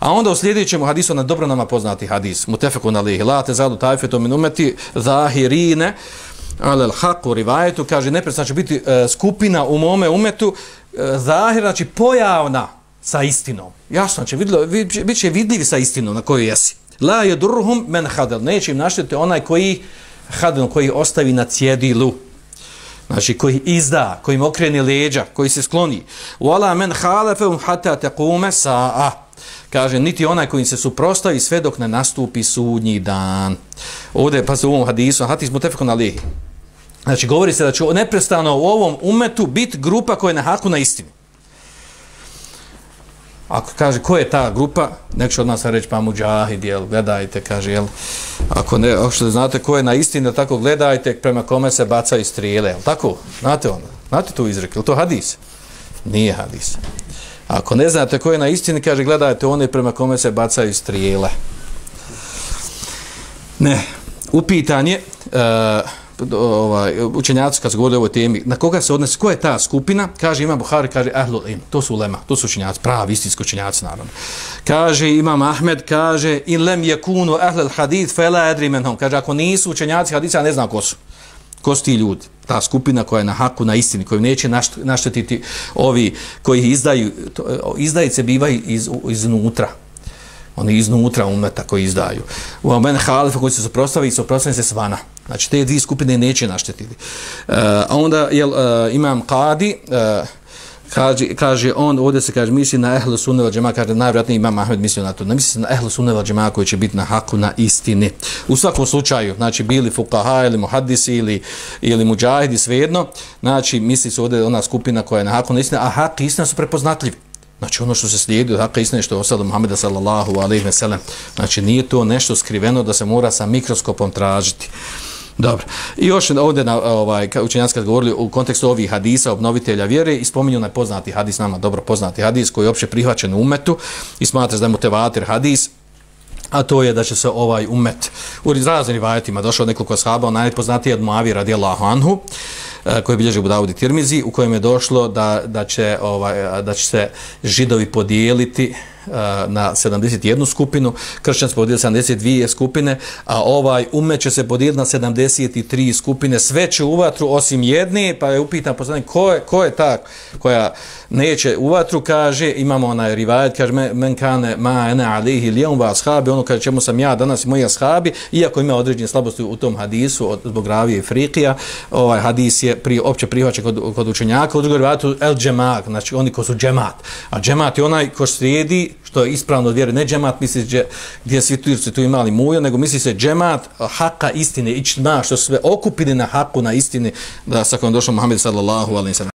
A onda u sljedećem hadisu, na dobro nama poznati hadis, mutefekun alihi, la te zadu tajfetu min umeti, zahirine, ale al rivajetu, kaže, neprestan će biti e, skupina u mome umetu, e, zahir, znači pojavna sa istinom. Jasno, će vidlo, vid, bit će vidljivi sa istinom na kojoj jesi. La je durhum men hadel, neće im naštiti onaj koji hadel, koji ostavi na cjedilu. Znači, koji izda, koji im okreni leđa, koji se skloni. Wala men halefeum hata tekume sa'a. Kaže, niti onaj koji se suprostavi sve dok ne nastupi sudnji dan. Ovdje, pa se u ovom hadisu, hadis mutefekon alihi. Znači, govori se da će neprestano u ovom umetu biti grupa koja je na haku na istinu. Ako kaže ko je ta grupa, nek od nas reći pa muđahid, jel, gledajte, kaže, jel, ako ne, ako što znate ko je na istinu, tako gledajte prema kome se bacaju strijele, jel, tako, znate ono, znate tu izrek, jel to hadis? Nije hadis. Ako ne znate ko je na istini, kaže, gledajte one prema kome se bacaju strijele. Ne, upitanje, uh, eh, ovaj, učenjaci kad se govori o ovoj temi, na koga se odnosi, ko je ta skupina? Kaže Imam Buhari, kaže Ahlul Ilm, to su ulema, to su učenjaci, pravi, istinski učenjaci, naravno. Kaže Imam Ahmed, kaže in lem yakunu ahlul hadith fela edri menhom, Kaže, ako nisu učenjaci hadisa, ne znam ko su. Ko su ti ljudi? Ta skupina koja je na haku, na istini, koju neće naštetiti ovi koji izdaju, izdajice bivaju iz, iznutra oni iznutra umeta koji izdaju. U omen Halifa koji se suprostavi i suprostavi se svana. Znači te dvije skupine neće naštetiti. E, a onda jel, e, imam Kadi, e, kaže, kaže on, ovdje se kaže, misli na ehlu sunneva džema, kaže najvjerojatnije imam Ahmed mislio na to, ne misli na ehlu sunneva džema koji će biti na haku, na istini. U svakom slučaju, znači bili fukaha ili muhadisi ili, ili muđahidi, svejedno, znači misli se ovdje ona skupina koja je na haku, na istini, a hak i istina su prepoznatljivi. Znači ono što se slijedi od haka istine što je ostalo Muhammeda sallallahu alaihi ve sellem. Znači nije to nešto skriveno da se mora sa mikroskopom tražiti. Dobro. I još ovdje na ovaj učenjaci kad govorili u kontekstu ovih hadisa obnovitelja vjere i spominju onaj poznati hadis nama dobro poznati hadis koji je opće prihvaćen u umetu i smatra da je motivator hadis a to je da će se ovaj umet u raznim rivajetima došao nekoliko sahaba najpoznatiji od Muavi radijallahu anhu e, koji bilježi u Budavudi Tirmizi, u kojem je došlo da, da, će, ovaj, da će se židovi podijeliti Eh, na 71 skupinu, kršćanstvo podijeli 72 skupine, a ovaj umet će se podijeliti na 73 skupine, sve će u vatru osim jedne, pa je upitan poslanik ko je, ko je ta koja neće u vatru, kaže, imamo onaj rivajet, kaže, men kane ma ene alihi lijom va ashabi, ono kaže, čemu sam ja danas i moji ashabi, iako ima određene slabosti u tom hadisu, od, zbog ravije i frikija, ovaj hadis je pri, opće prihvaćen kod, kod učenjaka, u drugoj rivajetu el džemak, znači oni ko su džemat, a džemat je onaj ko slijedi što je ispravno od vjere, ne džemat, misli se gdje svi turci tu imali mujo, nego misli se džemat haka istine, ičma, što su sve okupili na haku na istine, da sa kojom došao Muhammed sallallahu alaihi sallam.